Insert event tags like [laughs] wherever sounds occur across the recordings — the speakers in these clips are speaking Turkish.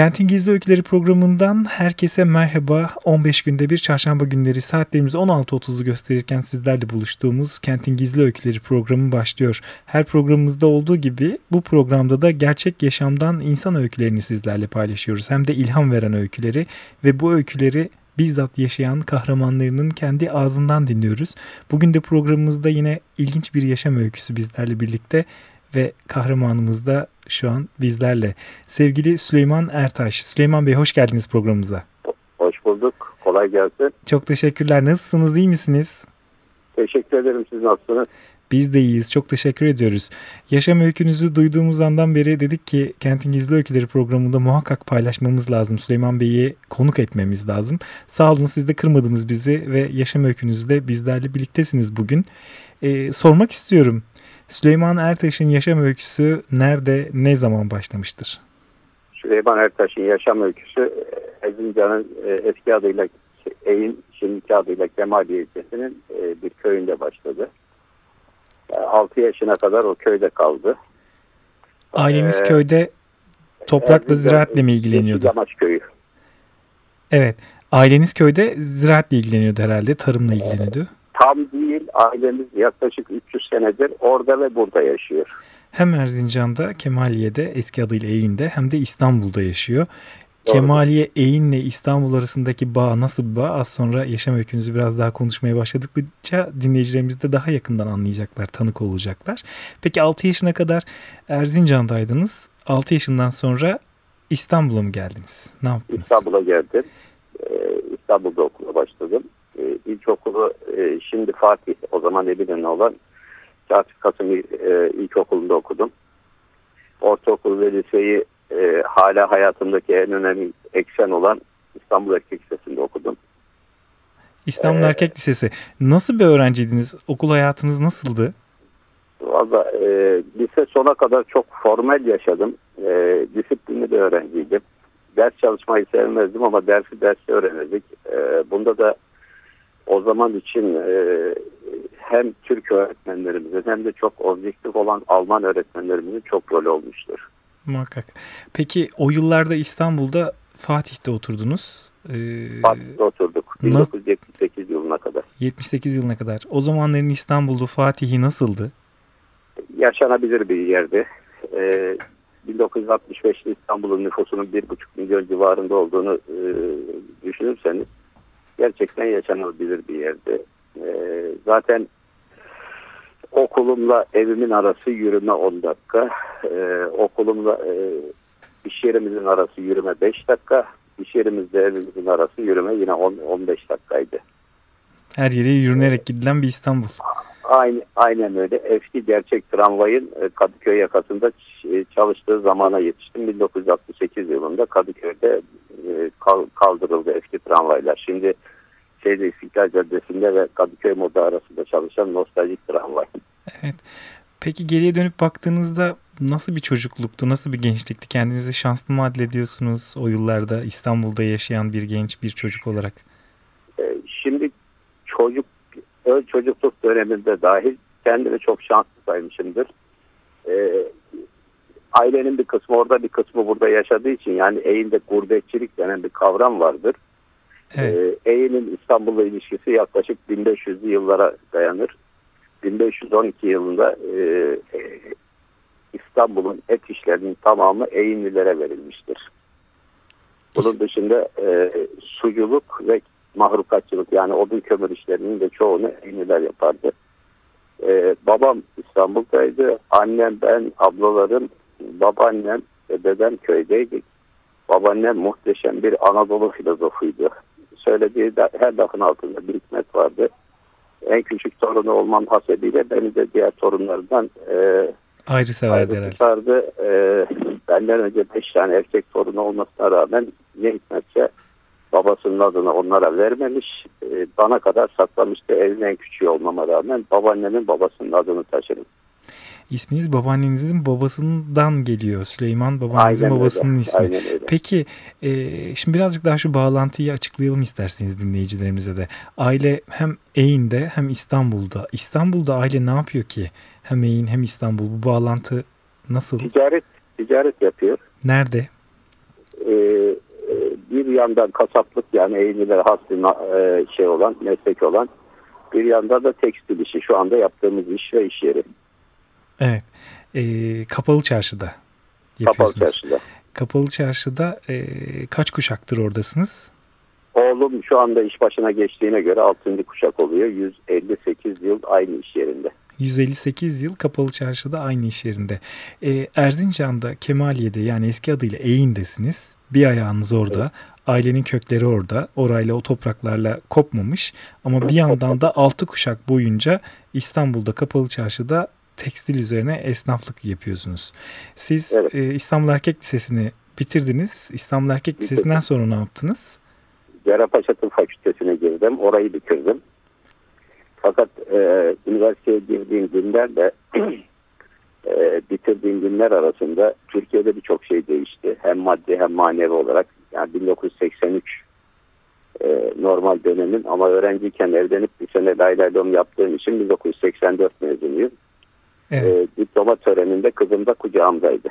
Kentin Gizli Öyküleri programından herkese merhaba. 15 günde bir çarşamba günleri saatlerimiz 16.30'u gösterirken sizlerle buluştuğumuz Kentin Gizli Öyküleri programı başlıyor. Her programımızda olduğu gibi bu programda da gerçek yaşamdan insan öykülerini sizlerle paylaşıyoruz. Hem de ilham veren öyküleri ve bu öyküleri bizzat yaşayan kahramanlarının kendi ağzından dinliyoruz. Bugün de programımızda yine ilginç bir yaşam öyküsü bizlerle birlikte ve kahramanımız da şu an bizlerle. Sevgili Süleyman Ertaş. Süleyman Bey hoş geldiniz programımıza. Hoş bulduk. Kolay gelsin. Çok teşekkürler. Nasılsınız? İyi misiniz? Teşekkür ederim. Siz nasılsınız? Biz de iyiyiz. Çok teşekkür ediyoruz. Yaşam öykünüzü duyduğumuz andan beri dedik ki Kentin Gizli Öyküleri programında muhakkak paylaşmamız lazım. Süleyman Bey'i konuk etmemiz lazım. Sağ olun siz de kırmadınız bizi ve yaşam öykünüzle bizlerle birliktesiniz bugün. Ee, sormak istiyorum. Süleyman Ertaş'ın yaşam öyküsü nerede, ne zaman başlamıştır? Süleyman Ertaş'ın yaşam öyküsü Erzincan'ın e, eski adıyla Eğin, şimdiki adıyla Kemaliye ilçesinin e, bir köyünde başladı. 6 yaşına kadar o köyde kaldı. Aileniz ee, köyde toprakla ziraatle mi ilgileniyordu? Yamaç köyü. Evet. Aileniz köyde ziraatle ilgileniyordu herhalde, tarımla ilgileniyordu. Tam değil, ailemiz yaklaşık 300 senedir orada ve burada yaşıyor. Hem Erzincan'da, Kemaliye'de, eski adıyla Eğin'de hem de İstanbul'da yaşıyor. Doğru. Kemaliye Eğin'le İstanbul arasındaki bağ nasıl bir bağ? Az sonra yaşam öykünüzü biraz daha konuşmaya başladıkça dinleyicilerimiz de daha yakından anlayacaklar, tanık olacaklar. Peki 6 yaşına kadar Erzincan'daydınız. 6 yaşından sonra İstanbul'a mı geldiniz? Ne yaptınız? İstanbul'a geldim. Ee, İstanbul'da okula başladım. E, şimdi Fatih, o zaman Eminönü olan Fatih Kasım e, İlkokulu'nda okudum. Ortaokul ve liseyi e, hala hayatımdaki en önemli eksen olan İstanbul Erkek Lisesi'nde okudum. İstanbul ee, Erkek Lisesi. Nasıl bir öğrenciydiniz? Okul hayatınız nasıldı? Valla e, lise sona kadar çok formal yaşadım. E, disiplinli bir öğrenciydim. Ders çalışmayı sevmezdim ama dersi dersi öğrenirdik. E, bunda da o zaman için e, hem Türk öğretmenlerimizin hem de çok objektif olan Alman öğretmenlerimizin çok rol olmuştur. Muhakkak. Peki o yıllarda İstanbul'da Fatih'te oturdunuz. Ee, Fatih'te oturduk. 1978 yılına kadar. 78 yılına kadar. O zamanların İstanbul'u Fatih'i nasıldı? Yaşanabilir bir yerdi. Ee, 1965'te İstanbul'un nüfusunun 1,5 milyon civarında olduğunu e, düşünürseniz gerçekten yaşanabilir bir yerdi. Ee, zaten okulumla evimin arası yürüme 10 dakika. Ee, okulumla e, iş yerimizin arası yürüme 5 dakika. İş yerimizde evimizin arası yürüme yine 10, 15 dakikaydı. Her yere yürünerek gidilen bir İstanbul. Aynen, aynen öyle. Eski gerçek tramvayın e, Kadıköy yakasında e, çalıştığı zamana yetiştim. 1968 yılında Kadıköy'de e, kaldırıldı eski tramvaylar. Şimdi şeyde İstiklal Caddesi'nde ve Kadıköy Moda arasında çalışan nostaljik tramvay. Evet. Peki geriye dönüp baktığınızda nasıl bir çocukluktu, nasıl bir gençlikti? Kendinizi şanslı mı adlediyorsunuz o yıllarda İstanbul'da yaşayan bir genç, bir çocuk olarak? Şimdi çocuk, çocukluk döneminde dahil kendimi çok şanslı saymışımdır. Ee, ailenin bir kısmı orada bir kısmı burada yaşadığı için yani eğinde gurbetçilik denen bir kavram vardır. Evet. Ee, Eğil'in İstanbul'la ilişkisi yaklaşık 1500'lü yıllara dayanır. 1512 yılında e, e, İstanbul'un et işlerinin tamamı Eğinlilere verilmiştir. Bunun dışında e, suculuk ve mahrukatçılık yani odun kömür işlerinin de çoğunu Eğinliler yapardı. E, babam İstanbul'daydı. Annem, ben, ablalarım, babaannem ve dedem köydeydik. Babaannem muhteşem bir Anadolu filozofuydu söylediği de, her lafın altında bir hikmet vardı. En küçük torunu olmam hasebiyle beni de diğer torunlardan e, ayrı severdi herhalde. E, benden önce beş tane erkek torunu olmasına rağmen ne hikmetse babasının adını onlara vermemiş. E, bana kadar saklamıştı evin en küçüğü olmama rağmen babaannemin babasının adını taşırım. İsminiz babaannenizin babasından geliyor. Süleyman babaannenizin Aynen babasının öyle, ismi. aynen öyle. Peki e, şimdi birazcık daha şu bağlantıyı açıklayalım isterseniz dinleyicilerimize de. Aile hem Eğin'de hem İstanbul'da. İstanbul'da aile ne yapıyor ki? Hem Eğin hem İstanbul. Bu bağlantı nasıl? Ticaret ticaret yapıyor. Nerede? Ee, bir yandan kasaplık yani eğlilere has bir na- e, şey olan meslek olan bir yanda da tekstil işi şu anda yaptığımız iş ve iş yeri Evet. E, Kapalı Çarşı'da kapalı yapıyorsunuz. çarşıda. Kapalı Çarşı'da e, kaç kuşaktır oradasınız? Oğlum şu anda iş başına geçtiğine göre 6. kuşak oluyor. 158 yıl aynı iş yerinde. 158 yıl Kapalı Çarşı'da aynı iş yerinde. E, Erzincan'da Kemaliye'de yani eski adıyla Eğin'desiniz. Bir ayağınız orada. Ailenin kökleri orada. Orayla o topraklarla kopmamış. Ama bir yandan da 6 kuşak boyunca İstanbul'da Kapalı Çarşı'da tekstil üzerine esnaflık yapıyorsunuz. Siz Evet. e, İstanbul Erkek Lisesi'ni bitirdiniz. İstanbul Erkek. Lisesi'nden sonra ne yaptınız? Cerrahpaşa Tıp Fakültesine girdim. Orayı bitirdim. Fakat e, üniversiteye girdiğim günlerle [clears throat] e, bitirdiğim günler arasında Türkiye'de birçok şey değişti. Hem maddi hem manevi olarak. Yani 1983 e, normal dönemin ama öğrenciyken evlenip bir sene lay lay lom yaptığım için 1984 mezunuyum. Evet. E, diploma töreninde kızım da kucağımdaydı.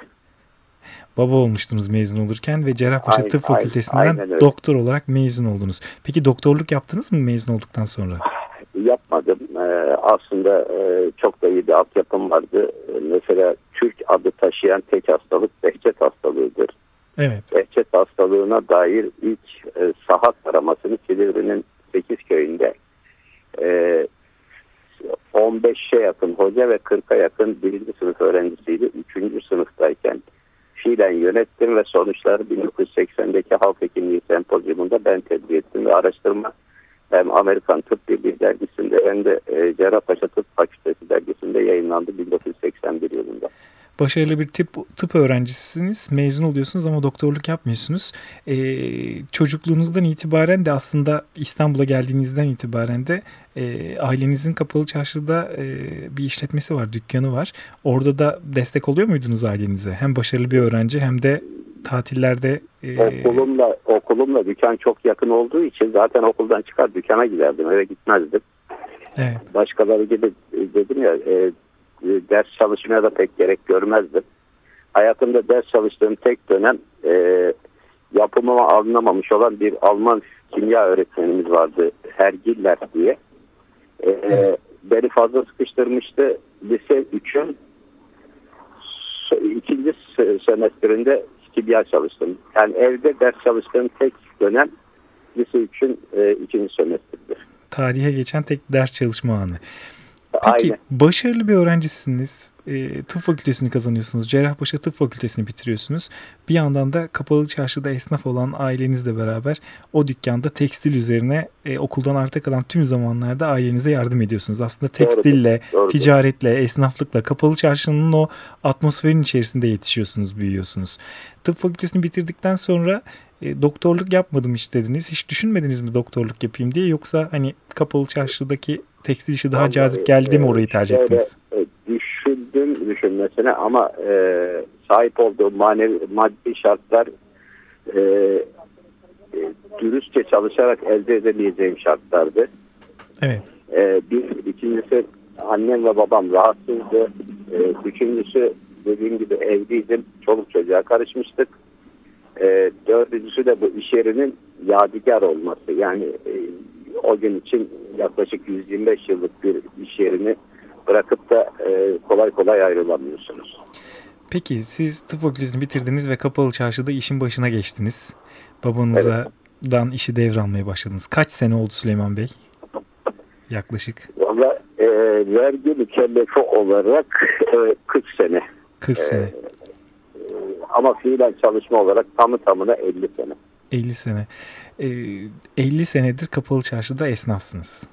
Baba olmuştunuz mezun olurken ve Cerrahpaşa Aynen, Tıp aynen, Fakültesinden aynen öyle. doktor olarak mezun oldunuz. Peki doktorluk yaptınız mı mezun olduktan sonra? [sighs] yapmadım. Ee, aslında e, çok da iyi bir altyapım vardı. Ee, mesela Türk adı taşıyan tek hastalık Behçet hastalığıdır. Evet. Behçet hastalığına dair ilk e, saha taramasını Silivri'nin 8 köyünde e, 15'e yakın hoca ve 40'a yakın birinci sınıf öğrencisiydi. Üçüncü sınıftayken fiilen yönettim ve sonuçları 1980'deki Halk Hekimliği Sempozyumunda ben tebliğ ettim ve araştırma hem Amerikan Tıp Birliği dergisinde hem de e, Cerrahpaşa Tıp Fakültesi dergisinde yayınlandı 1981 yılında. Başarılı bir tıp, tıp öğrencisisiniz. Mezun oluyorsunuz ama doktorluk yapmıyorsunuz. Ee, çocukluğunuzdan itibaren de aslında İstanbul'a geldiğinizden itibaren de e, ailenizin kapalı çarşıda e, bir işletmesi var, dükkanı var. Orada da destek oluyor muydunuz ailenize? Hem başarılı bir öğrenci hem de tatillerde e, Okulumla, okulumla dükkan çok yakın olduğu için zaten okuldan çıkar dükkana giderdim eve gitmezdim. evet, Başkaları gibi e, dedim ya e, e, ders çalışmaya da pek gerek görmezdim. Hayatımda ders çalıştığım tek dönem e, yapımıma alınamamış olan bir Alman kimya öğretmenimiz vardı Hergiller diye. E, e, beni fazla sıkıştırmıştı. Lise 3'ün so- ikinci se- semestrinde kimya çalıştım. Yani evde ders çalıştığım tek dönem lise 3'ün e, ikinci semestridir. tarihe geçen tek ders çalışma anı. Peki Aynen. başarılı bir öğrencisiniz. E, tıp fakültesini kazanıyorsunuz. Cerrahpaşa Tıp Fakültesini bitiriyorsunuz. Bir yandan da kapalı çarşıda esnaf olan ailenizle beraber o dükkanda tekstil üzerine e, okuldan arta kalan tüm zamanlarda ailenize yardım ediyorsunuz. Aslında tekstille, Doğrudur. ticaretle, esnaflıkla, kapalı çarşının o atmosferin içerisinde yetişiyorsunuz, büyüyorsunuz. Tıp fakültesini bitirdikten sonra e, doktorluk yapmadım hiç dediniz. Hiç düşünmediniz mi doktorluk yapayım diye yoksa hani kapalı çarşıdaki tekstil işi daha Vallahi, cazip geldi mi e, orayı tercih şöyle, ettiniz? e, düşündüm düşünmesine ama e, sahip olduğum manevi maddi şartlar e, e, dürüstçe çalışarak elde edemeyeceğim şartlardı. Evet. E, bir, ikincisi annem ve babam rahatsızdı. E, üçüncüsü dediğim gibi evliydim. Çoluk çocuğa karışmıştık. E, dördüncüsü de bu iş yerinin yadigar olması. Yani e, o gün için yaklaşık 125 yıllık bir iş yerini bırakıp da e, kolay kolay ayrılamıyorsunuz. Peki siz tıp fakültesini bitirdiniz ve kapalı çarşıda işin başına geçtiniz. Babanızdan işi devralmaya başladınız. Kaç sene oldu Süleyman Bey? Yaklaşık Valla e, vergi mükellefi olarak e, 40 sene 40 Ee, sene. ama fiilen çalışma olarak tamı tamına 50 sene. 50 sene. Ee, 50 senedir kapalı çarşıda esnafsınız.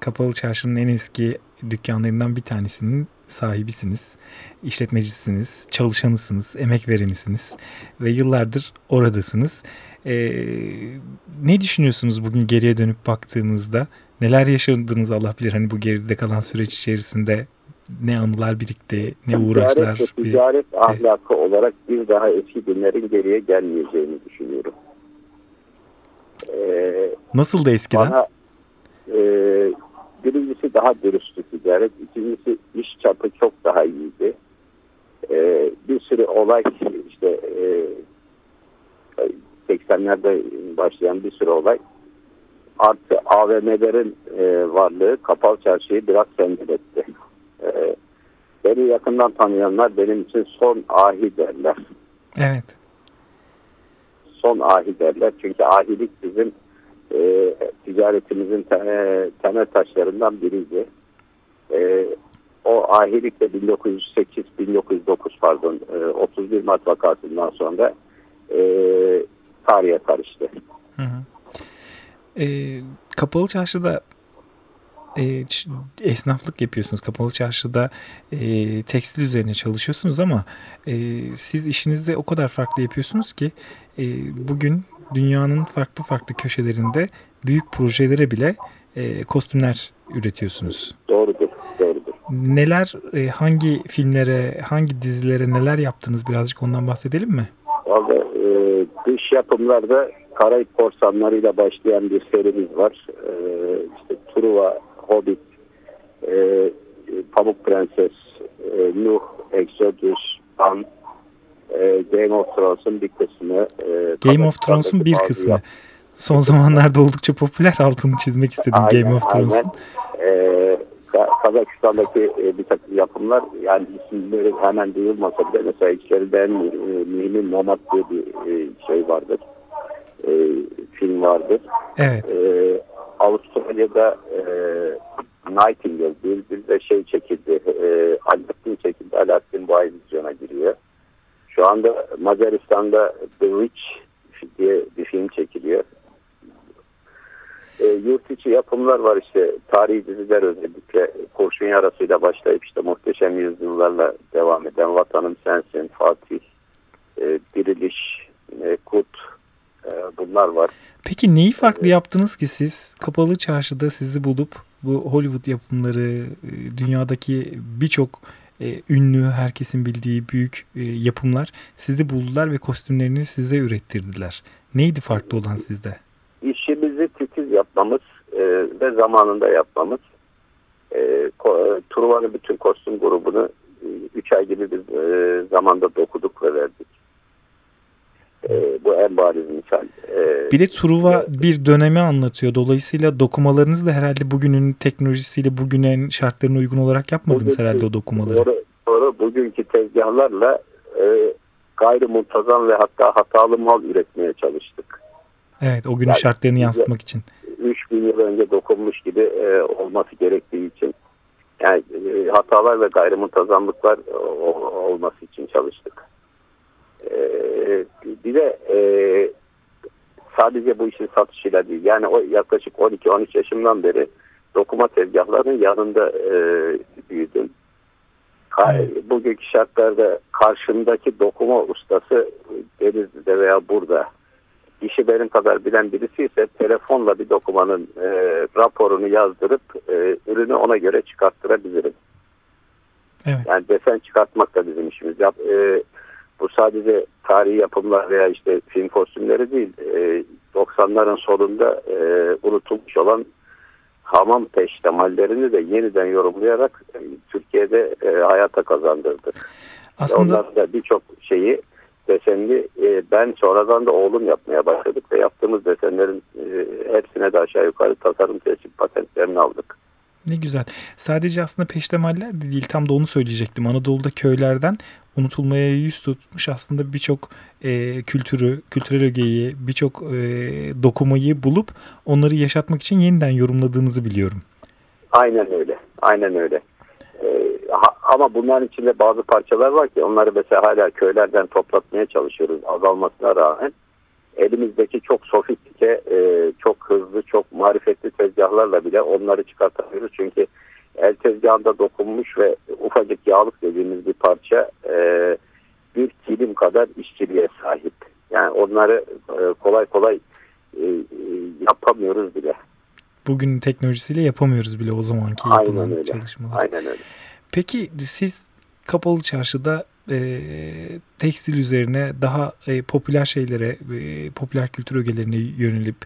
Kapalı çarşının en eski dükkanlarından bir tanesinin sahibisiniz, işletmecisiniz, çalışanısınız, emek verenisiniz ve yıllardır oradasınız. Ee, ne düşünüyorsunuz bugün geriye dönüp baktığınızda? Neler yaşadınız Allah bilir hani bu geride kalan süreç içerisinde ne anılar birikti, ne uğraşlar. Ticaret, ticaret bir... ahlakı olarak bir daha eski günlerin geriye gelmeyeceğini düşünüyorum. Ee, Nasıl da eskiden? Bana, e, birincisi daha dürüsttü ticaret, ikincisi iş çapı çok daha iyiydi. E, bir sürü olay işte e, 80'lerde başlayan bir sürü olay artı AVM'lerin e, varlığı kapalı çarşıyı biraz sendeletti. E, beni yakından tanıyanlar benim için son ahi derler. Evet. Son ahi derler. Çünkü ahilik bizim e, ticaretimizin te, temel taşlarından biriydi. E, o ahilik de 1908-1909 pardon e, 31 Mart vakasından sonra e, tarihe karıştı. Hı hı. E, kapalı çarşıda e, esnaflık yapıyorsunuz. Kapalı çarşıda e, tekstil üzerine çalışıyorsunuz ama e, siz işinizi o kadar farklı yapıyorsunuz ki e, bugün dünyanın farklı farklı köşelerinde büyük projelere bile e, kostümler üretiyorsunuz. Doğrudur, doğrudur. Neler, e, hangi filmlere, hangi dizilere neler yaptınız birazcık ondan bahsedelim mi? Vallahi e, dış yapımlarda Karayip Korsanları'yla başlayan bir serimiz var. E, işte Truva, Hobbit, e, Pamuk Prenses, e, Nuh, Exodus, An, e, Game of Thrones'un bir kısmı. E, Game of Thrones'un bir kısmı. Son zamanlarda oldukça popüler altını çizmek istedim aynen, Game of Thrones'un. E, Kazakistan'daki e, bir takım yapımlar yani isimleri hemen duyulmasa bile mesela içlerinden e, Mühim'in Nomad diye bir e, şey vardır. E, film vardır. Evet. E, Avustralya'da e, Nightingale bir de şey çekildi. E, Alaaddin çekildi. Alaaddin bu ay vizyona giriyor. Şu anda Macaristan'da The Witch diye bir film çekiliyor. E, yurt içi yapımlar var işte tarihi diziler özellikle kurşun yarasıyla başlayıp işte muhteşem yüzyıllarla devam eden Vatanım Sensin, Fatih, e, Diriliş, e, Kut bunlar var. Peki neyi farklı yaptınız ki siz kapalı çarşıda sizi bulup bu Hollywood yapımları e, dünyadaki birçok e, ünlü herkesin bildiği büyük e, yapımlar sizi buldular ve kostümlerini size ürettirdiler. Neydi farklı olan sizde? İşimizi titiz yapmamız ve zamanında yapmamız. Truvan'ın bütün kostüm grubunu 3 e, ay gibi bir zamanda dokuduk ve verdik. Bu en bariz misal. E, bir de Truva bir dönemi anlatıyor. Dolayısıyla dokumalarınız da herhalde bugünün teknolojisiyle bugünün şartlarına uygun olarak yapmadınız bugünkü, herhalde o dokumaları. Doğru, doğru. Bugünkü tezgahlarla e, gayri muntazam ve hatta hatalı mal üretmeye çalıştık. Evet o günün yani, şartlarını yansıtmak için. 3000 yıl önce dokunmuş gibi e, olması gerektiği için. Yani e, hatalar ve gayrimuntazamlıklar e, olması için çalıştık. Ee, bir de e, sadece bu işin satışıyla değil. Yani o yaklaşık 12-13 yaşımdan beri dokuma tezgahlarının yanında e, büyüdüm. Evet. Bugünkü şartlarda karşımdaki dokuma ustası Denizli'de veya burada işi benim kadar bilen birisi ise telefonla bir dokumanın e, raporunu yazdırıp e, ürünü ona göre çıkarttırabilirim. Evet. Yani desen çıkartmak da bizim işimiz. Yap, e, bu sadece tarihi yapımlar veya işte film kostümleri değil. E, 90'ların sonunda e, unutulmuş olan hamam peştemallerini de yeniden yorumlayarak e, Türkiye'de e, hayata kazandırdık. Aslında Ondan da birçok şeyi desenli e, ben sonradan da oğlum yapmaya başladık ve yaptığımız desenlerin e, hepsine de aşağı yukarı tasarım tesip patentlerini aldık. Ne güzel. Sadece aslında peştemaller de değil tam da onu söyleyecektim. Anadolu'da köylerden unutulmaya yüz tutmuş aslında birçok e, kültürü, kültürel ögeyi, birçok e, dokumayı bulup onları yaşatmak için yeniden yorumladığınızı biliyorum. Aynen öyle. Aynen öyle. Ee, ama bunların içinde bazı parçalar var ki onları mesela hala köylerden toplatmaya çalışıyoruz azalmasına rağmen. Elimizdeki çok sofistike, e, çok hızlı, çok marifetli tezgahlarla bile onları çıkartamıyoruz. Çünkü el tezgahında dokunmuş ve ufacık yağlık dediğimiz bir parça e, bir kilim kadar işçiliğe sahip. Yani onları e, kolay kolay e, e, yapamıyoruz bile. Bugün teknolojisiyle yapamıyoruz bile o zamanki yapılan Aynen öyle. çalışmaları. Aynen öyle. Peki siz Kapalı Çarşı'da e, tekstil üzerine daha e, popüler şeylere, e, popüler kültür ögelerine yönelip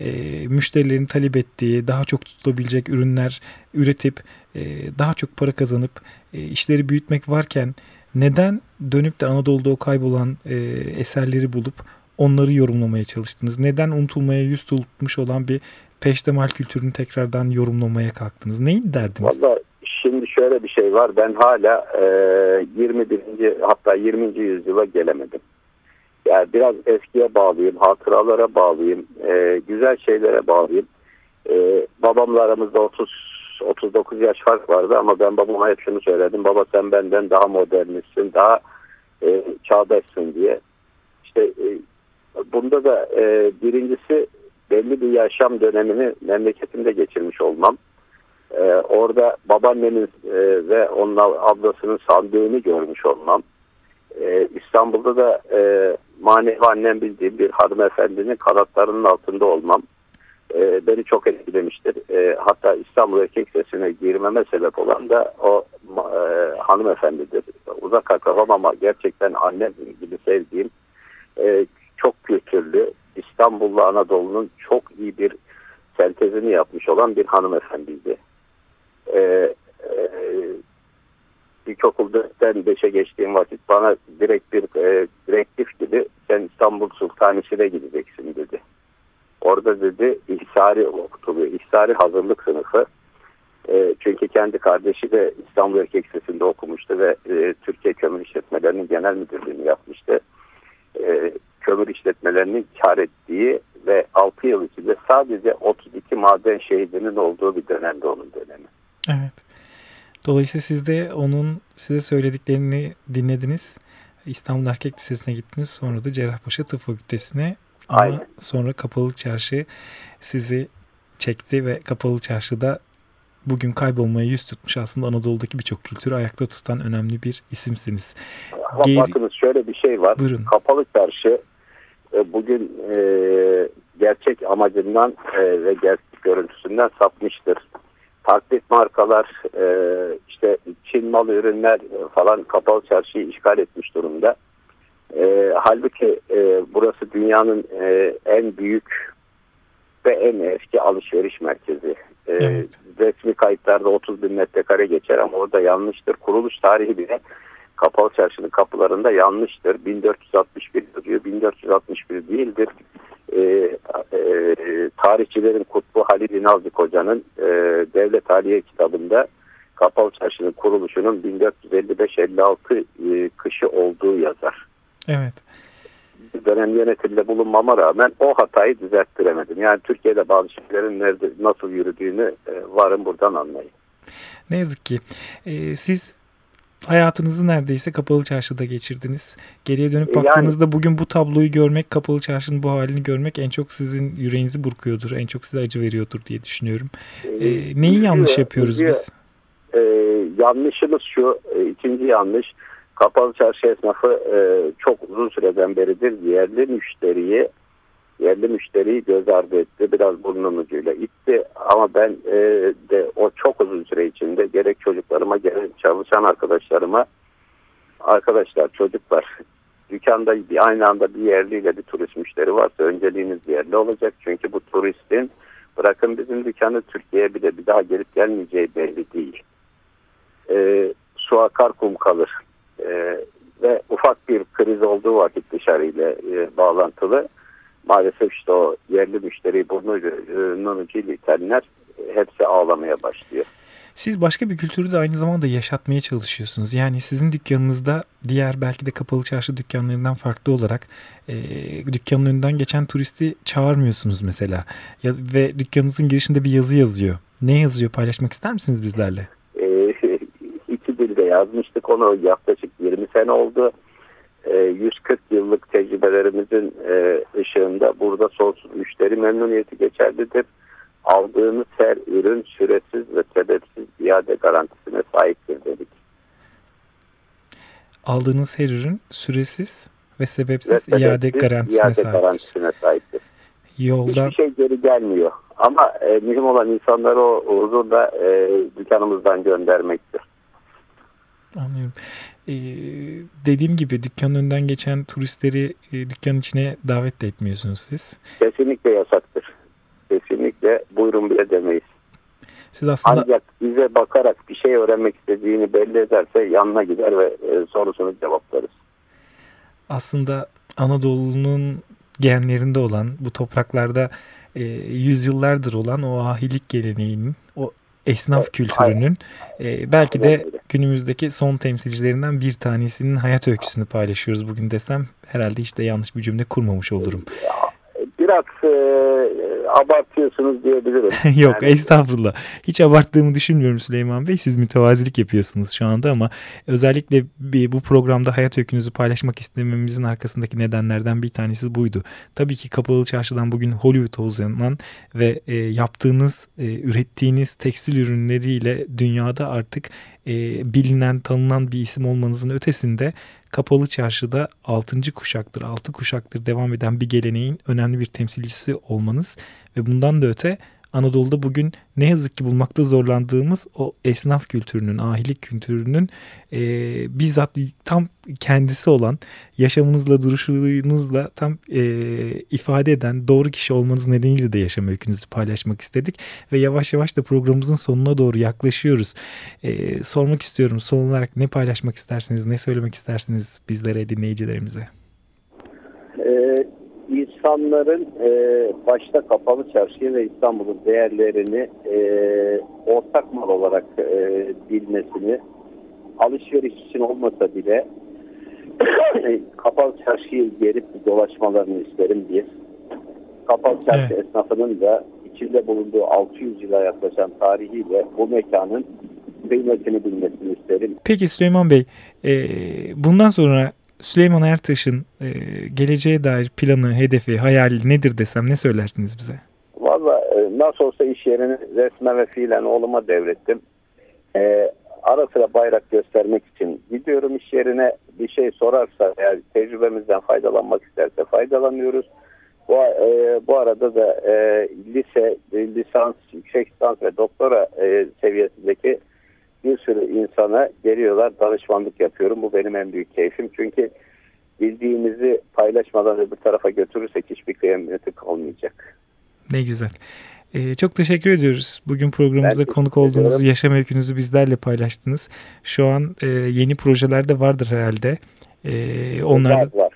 e, müşterilerin talep ettiği, daha çok tutulabilecek ürünler üretip e, daha çok para kazanıp e, işleri büyütmek varken neden dönüp de Anadolu'da o kaybolan e, eserleri bulup onları yorumlamaya çalıştınız? Neden unutulmaya yüz tutmuş olan bir peştemal kültürünü tekrardan yorumlamaya kalktınız? Neyi derdiniz? Valla şöyle bir şey var. Ben hala e, 21. hatta 20. yüzyıla gelemedim. Yani biraz eskiye bağlıyım, hatıralara bağlıyım, e, güzel şeylere bağlıyım. E, babamla aramızda 30 39 yaş fark vardı ama ben babama hep şunu söyledim. Baba sen benden daha modernistsin, daha e, çağdaşsın diye. İşte e, bunda da e, birincisi belli bir yaşam dönemini memleketimde geçirmiş olmam. E, orada babaannemin e, ve onun ablasının sandığını görmüş olmam. E, İstanbul'da da e, manevi annem bildiğim bir hanımefendinin kanatlarının altında olmam e, beni çok etkilemiştir. E, hatta İstanbul Erkek Sesi'ne girmeme sebep olan da o e, hanımefendidir. Uzak akrabam ama gerçekten annem gibi sevdiğim e, çok kültürlü İstanbul'la Anadolu'nun çok iyi bir sentezini yapmış olan bir hanımefendiydi. E, e, ilkokuldan 5'e geçtiğim vakit bana direkt bir e, direktif gibi sen İstanbul Sultanisi'ne gideceksin dedi. Orada dedi İhsari okutuluyor. İhsari hazırlık sınıfı. E, çünkü kendi kardeşi de İstanbul Erkek Lisesi'nde okumuştu ve e, Türkiye Kömür İşletmelerinin genel müdürlüğünü yapmıştı. E, kömür işletmelerinin kar ettiği ve 6 yıl içinde sadece 32 maden şehidinin olduğu bir dönemde onun. Dolayısıyla siz de onun size söylediklerini dinlediniz. İstanbul Erkek Lisesi'ne gittiniz. Sonra da Cerrahpaşa Tıp Fakültesi'ne ama Aynen. sonra Kapalı Çarşı sizi çekti ve Kapalı Çarşı'da bugün kaybolmaya yüz tutmuş aslında Anadolu'daki birçok kültürü ayakta tutan önemli bir isimsiniz. Ama Geri... bakınız şöyle bir şey var. Buyurun. Kapalı Çarşı e, bugün e, gerçek amacından e, ve gerçek görüntüsünden sapmıştır. Taklit markalar, e, işte Çin malı ürünler falan kapalı çarşıyı işgal etmiş durumda. E, halbuki e, burası dünyanın e, en büyük ve en eski alışveriş merkezi. E, evet. Resmi kayıtlarda 30 bin metrekare geçer ama orada yanlıştır. Kuruluş tarihi bile Kapalı Çarşı'nın kapılarında yanlıştır. 1461 diyor. 1461 değildir. E, e, tarihçilerin kutbu Halil İnalcık Hoca'nın e, Devlet Haliye kitabında Kapalı Çarşı'nın kuruluşunun 1455-56 e, kışı olduğu yazar. Evet. Dönem yönetimde bulunmama rağmen o hatayı düzelttiremedim. Yani Türkiye'de bazı şeylerin nerede, nasıl yürüdüğünü e, varın buradan anlayın. Ne yazık ki. E, siz hayatınızı neredeyse kapalı çarşıda geçirdiniz. Geriye dönüp baktığınızda yani, bugün bu tabloyu görmek, kapalı çarşının bu halini görmek en çok sizin yüreğinizi burkuyordur. En çok size acı veriyordur diye düşünüyorum. E, neyi yanlış yapıyoruz üzüyor. biz? E, yanlışımız şu, e, ikinci yanlış Kapalı çarşı esnafı e, çok uzun süreden beridir yerli müşteriyi yerli müşteriyi göz ardı etti. Biraz burnun ucuyla itti. Ama ben e, de o çok uzun süre içinde gerek çocuklarıma gerek çalışan arkadaşlarıma arkadaşlar çocuklar dükkanda bir aynı anda bir yerliyle bir turist müşteri varsa önceliğiniz yerli olacak. Çünkü bu turistin bırakın bizim dükkanı Türkiye'ye bir de bir daha gelip gelmeyeceği belli değil. E, su akar kum kalır. E, ve ufak bir kriz olduğu vakit dışarıyla e, bağlantılı maalesef işte o yerli müşteri burnunun ucuyla itenler e, hepsi ağlamaya başlıyor. Siz başka bir kültürü de aynı zamanda yaşatmaya çalışıyorsunuz. Yani sizin dükkanınızda diğer belki de kapalı çarşı dükkanlarından farklı olarak e, dükkanın önünden geçen turisti çağırmıyorsunuz mesela. Ya, ve dükkanınızın girişinde bir yazı yazıyor. Ne yazıyor paylaşmak ister misiniz bizlerle? [laughs] yazmıştık onu yaklaşık 20 sene oldu. 140 ee, yıllık tecrübelerimizin e, ışığında burada sonsuz müşteri memnuniyeti geçerlidir. aldığınız her ürün süresiz ve sebepsiz iade garantisine sahiptir dedik. Aldığınız her ürün süresiz ve sebepsiz, ve sebepsiz iade garantisine iade sahiptir. Garantisine sahiptir. Yoldan... Hiçbir şey geri gelmiyor. Ama e, mühim olan insanları o huzurda e, dükkanımızdan göndermektir. Anlıyorum. Ee, dediğim gibi dükkanın önünden geçen turistleri e, dükkanın içine davet de etmiyorsunuz siz. Kesinlikle yasaktır. Kesinlikle buyurun bile demeyiz. Siz aslında... Ancak bize bakarak bir şey öğrenmek istediğini belli ederse yanına gider ve e, sorusunu cevaplarız. Aslında Anadolu'nun genlerinde olan bu topraklarda e, yüzyıllardır olan o ahilik geleneğinin, o esnaf evet, kültürünün e, belki de günümüzdeki son temsilcilerinden bir tanesinin hayat öyküsünü paylaşıyoruz bugün desem herhalde hiç de yanlış bir cümle kurmamış olurum. Biraz e, abartıyorsunuz diyebilirim. [laughs] Yok yani... estağfurullah. Hiç abarttığımı düşünmüyorum Süleyman Bey. Siz mütevazilik yapıyorsunuz şu anda ama özellikle bu programda hayat öykünüzü paylaşmak istememizin arkasındaki nedenlerden bir tanesi buydu. Tabii ki Kapalı Çarşı'dan bugün Hollywood'a uzanan ve e, yaptığınız, e, ürettiğiniz tekstil ürünleriyle dünyada artık e, bilinen, tanınan bir isim olmanızın ötesinde Kapalı Çarşı'da 6. kuşaktır, 6 kuşaktır devam eden bir geleneğin önemli bir temsilcisi olmanız ve bundan da öte Anadolu'da bugün ne yazık ki bulmakta zorlandığımız o esnaf kültürünün, ahilik kültürünün e, bizzat tam kendisi olan yaşamınızla, duruşunuzla tam e, ifade eden doğru kişi olmanız nedeniyle de yaşam öykünüzü paylaşmak istedik. Ve yavaş yavaş da programımızın sonuna doğru yaklaşıyoruz. E, sormak istiyorum son olarak ne paylaşmak istersiniz, ne söylemek istersiniz bizlere, dinleyicilerimize? İnsanların e, başta kapalı çarşıya ve İstanbul'un değerlerini e, ortak mal olarak e, bilmesini alışveriş için olmasa bile [coughs] kapalı çarşıyı gelip dolaşmalarını isterim bir. Kapalı çarşı evet. esnafının da içinde bulunduğu 600 yıla yaklaşan tarihiyle bu mekanın kıymetini bilmesini isterim. Peki Süleyman Bey, e, bundan sonra Süleyman Ertaş'ın e, geleceğe dair planı, hedefi, hayali nedir desem ne söylersiniz bize? Valla e, nasıl olsa iş yerini resme ve fiilen oğluma devrettim. E, ara sıra bayrak göstermek için gidiyorum iş yerine bir şey sorarsa eğer tecrübemizden faydalanmak isterse faydalanıyoruz. Bu, e, bu arada da e, lise, lisans, yüksek lisans ve doktora e, seviyesindeki bir sürü insana geliyorlar danışmanlık yapıyorum. Bu benim en büyük keyfim. Çünkü bildiğimizi paylaşmadan öbür tarafa götürürsek hiçbir kıyameti kalmayacak. Ne güzel. Ee, çok teşekkür ediyoruz. Bugün programımıza konuk olduğunuz ediyorum. yaşam öykünüzü bizlerle paylaştınız. Şu an e, yeni projeler de vardır herhalde. E, onlar var.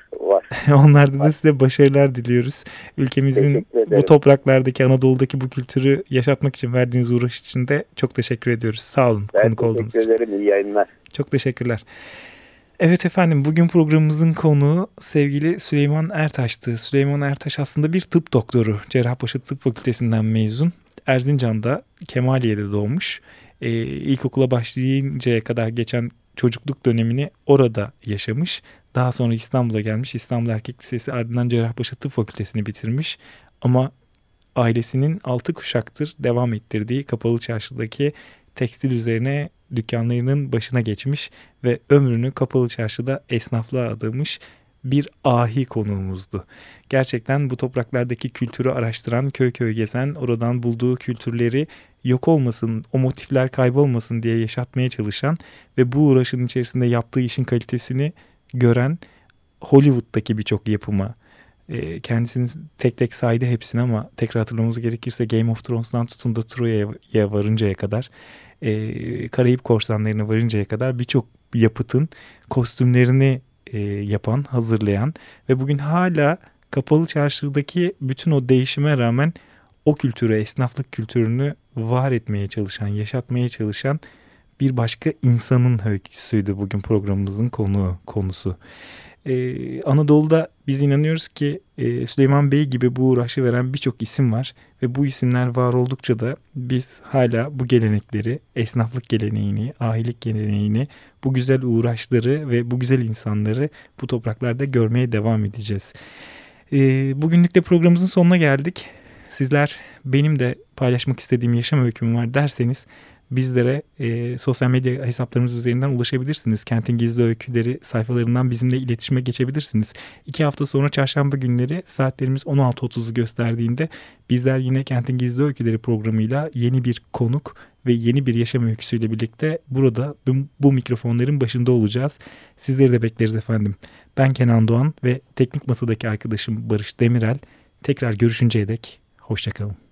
[laughs] Onlarda da size başarılar diliyoruz. Ülkemizin bu topraklardaki Anadolu'daki bu kültürü yaşatmak için verdiğiniz uğraş için de çok teşekkür ediyoruz. Sağ olun ben konuk olduğunuz için. Teşekkür ederim. İyi yayınlar. Çok teşekkürler. Evet efendim bugün programımızın konuğu sevgili Süleyman Ertaş'tı. Süleyman Ertaş aslında bir tıp doktoru. Cerrahpaşa Tıp Fakültesinden mezun. Erzincan'da Kemaliye'de doğmuş. Ee, ilkokula başlayıncaya kadar geçen çocukluk dönemini orada yaşamış. Daha sonra İstanbul'a gelmiş. İstanbul Erkek Lisesi ardından Cerrahpaşa Tıp Fakültesini bitirmiş. Ama ailesinin altı kuşaktır devam ettirdiği kapalı çarşıdaki tekstil üzerine dükkanlarının başına geçmiş ve ömrünü kapalı çarşıda esnaflığa adamış bir ahi konuğumuzdu. Gerçekten bu topraklardaki kültürü araştıran, köy köy gezen, oradan bulduğu kültürleri yok olmasın, o motifler kaybolmasın diye yaşatmaya çalışan ve bu uğraşın içerisinde yaptığı işin kalitesini gören Hollywood'daki birçok yapıma e, kendisini tek tek saydı hepsini ama tekrar hatırlamamız gerekirse Game of Thrones'dan tutun da Troya'ya varıncaya kadar e, Karayip Korsanlarına varıncaya kadar birçok yapıtın kostümlerini e, yapan, hazırlayan ve bugün hala kapalı çarşıdaki bütün o değişime rağmen o kültürü, esnaflık kültürünü var etmeye çalışan, yaşatmaya çalışan bir başka insanın öyküsüydü bugün programımızın konu konusu. Ee, Anadolu'da biz inanıyoruz ki e, Süleyman Bey gibi bu uğraşı veren birçok isim var ve bu isimler var oldukça da biz hala bu gelenekleri, esnaflık geleneğini, ahilik geleneğini, bu güzel uğraşları ve bu güzel insanları bu topraklarda görmeye devam edeceğiz. Ee, bugünlük de programımızın sonuna geldik. sizler benim de paylaşmak istediğim yaşam öyküm var derseniz bizlere e, sosyal medya hesaplarımız üzerinden ulaşabilirsiniz. Kentin Gizli Öyküleri sayfalarından bizimle iletişime geçebilirsiniz. İki hafta sonra çarşamba günleri saatlerimiz 16.30'u gösterdiğinde bizler yine Kentin Gizli Öyküleri programıyla yeni bir konuk ve yeni bir yaşam öyküsüyle birlikte burada bu, bu mikrofonların başında olacağız. Sizleri de bekleriz efendim. Ben Kenan Doğan ve teknik masadaki arkadaşım Barış Demirel. Tekrar görüşünceye dek hoşçakalın.